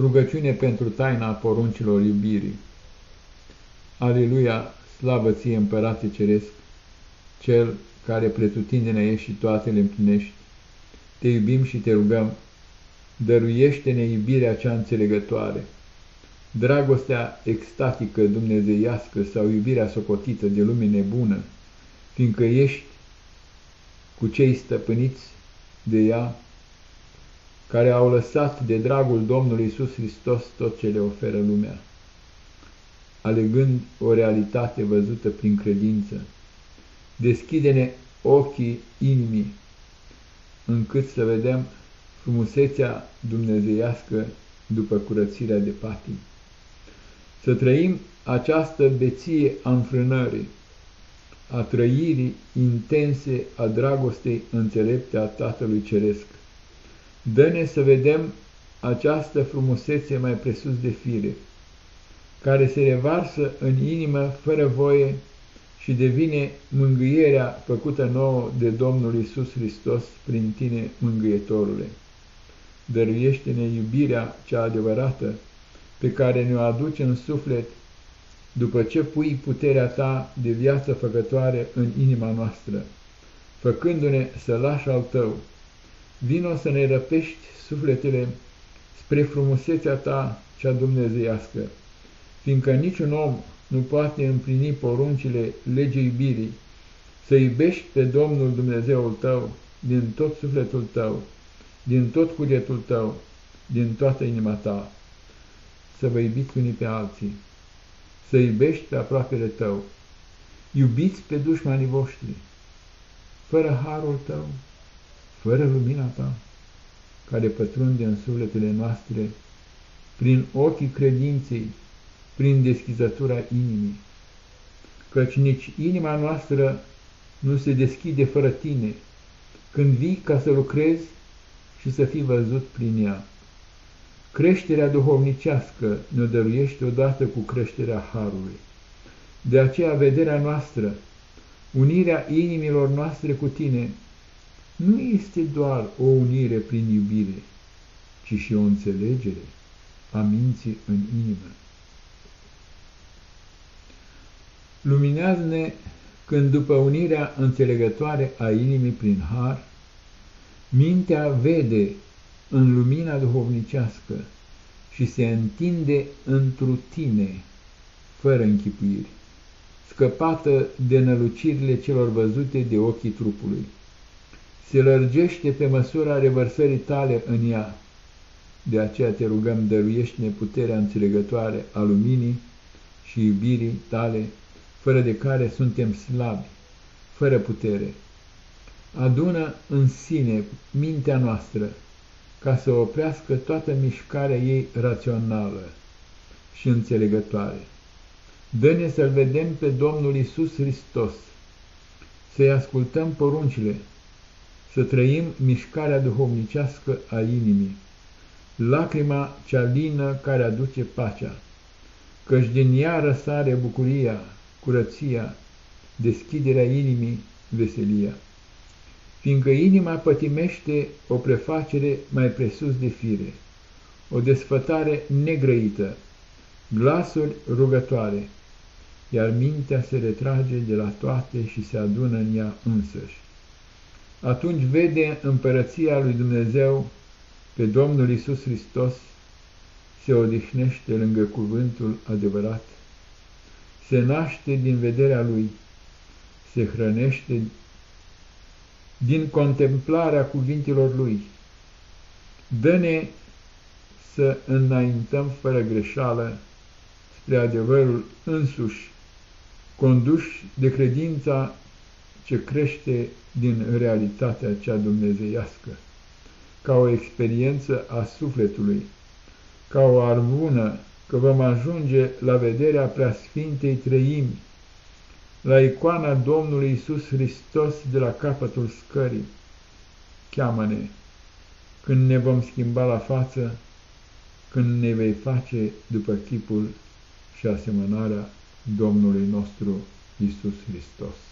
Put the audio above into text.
Rugăciune pentru taina poruncilor iubirii. Aleluia, slavă ție, împărate ceresc, cel care pretutindene ești și toate le împlinești. Te iubim și te rugăm, dăruiește-ne iubirea cea înțelegătoare, dragostea extatică dumnezeiască sau iubirea socotită de lume nebună, fiindcă ești cu cei stăpâniți de ea care au lăsat de dragul Domnului Isus Hristos tot ce le oferă lumea, alegând o realitate văzută prin credință. Deschide-ne ochii inimii, încât să vedem frumusețea dumnezeiască după curățirea de patii. Să trăim această beție a înfrânării, a trăirii intense a dragostei înțelepte a Tatălui Ceresc Dă-ne să vedem această frumusețe mai presus de fire, care se revarsă în inimă fără voie și devine mângâierea făcută nouă de Domnul Isus Hristos prin tine, mângâietorule. Dăruiește-ne iubirea cea adevărată pe care ne-o aduce în suflet după ce pui puterea ta de viață făcătoare în inima noastră, făcându-ne să lași al tău Vino să ne răpești sufletele spre frumusețea ta cea dumnezeiască, fiindcă niciun om nu poate împlini poruncile legii iubirii, să iubești pe Domnul Dumnezeul tău din tot sufletul tău, din tot cugetul tău, din toată inima ta, să vă iubiți unii pe alții, să iubești pe aproapele tău, iubiți pe dușmanii voștri, fără harul tău, fără lumina ta, care pătrunde în sufletele noastre, prin ochii credinței, prin deschizătura inimii, căci nici inima noastră nu se deschide fără tine, când vii ca să lucrezi și să fii văzut prin ea. Creșterea duhovnicească ne dăruiește odată cu creșterea Harului. De aceea vederea noastră, unirea inimilor noastre cu tine, nu este doar o unire prin iubire, ci și o înțelegere a minții în inimă. Luminează-ne când după unirea înțelegătoare a inimii prin har, mintea vede în lumina duhovnicească și se întinde întru tine, fără închipuiri, scăpată de nălucirile celor văzute de ochii trupului se lărgește pe măsura revărsării tale în ea. De aceea te rugăm, dăruiește-ne puterea înțelegătoare a luminii și iubirii tale, fără de care suntem slabi, fără putere. Adună în sine mintea noastră, ca să oprească toată mișcarea ei rațională și înțelegătoare. Dă-ne să-L vedem pe Domnul Isus Hristos, să-i ascultăm poruncile, să trăim mișcarea duhovnicească a inimii, lacrima cea lină care aduce pacea, căci din ea răsare bucuria, curăția, deschiderea inimii, veselia. Fiindcă inima pătimește o prefacere mai presus de fire, o desfătare negrăită, glasuri rugătoare, iar mintea se retrage de la toate și se adună în ea însăși atunci vede împărăția lui Dumnezeu pe Domnul Isus Hristos, se odihnește lângă cuvântul adevărat, se naște din vederea Lui, se hrănește din contemplarea cuvintelor Lui. Dă-ne să înaintăm fără greșeală spre adevărul însuși, conduși de credința ce crește din realitatea cea dumnezeiască, ca o experiență a sufletului, ca o arvună că vom ajunge la vederea preasfintei trăimi, la icoana Domnului Isus Hristos de la capătul scării. Cheamă-ne când ne vom schimba la față, când ne vei face după chipul și asemănarea Domnului nostru Isus Hristos.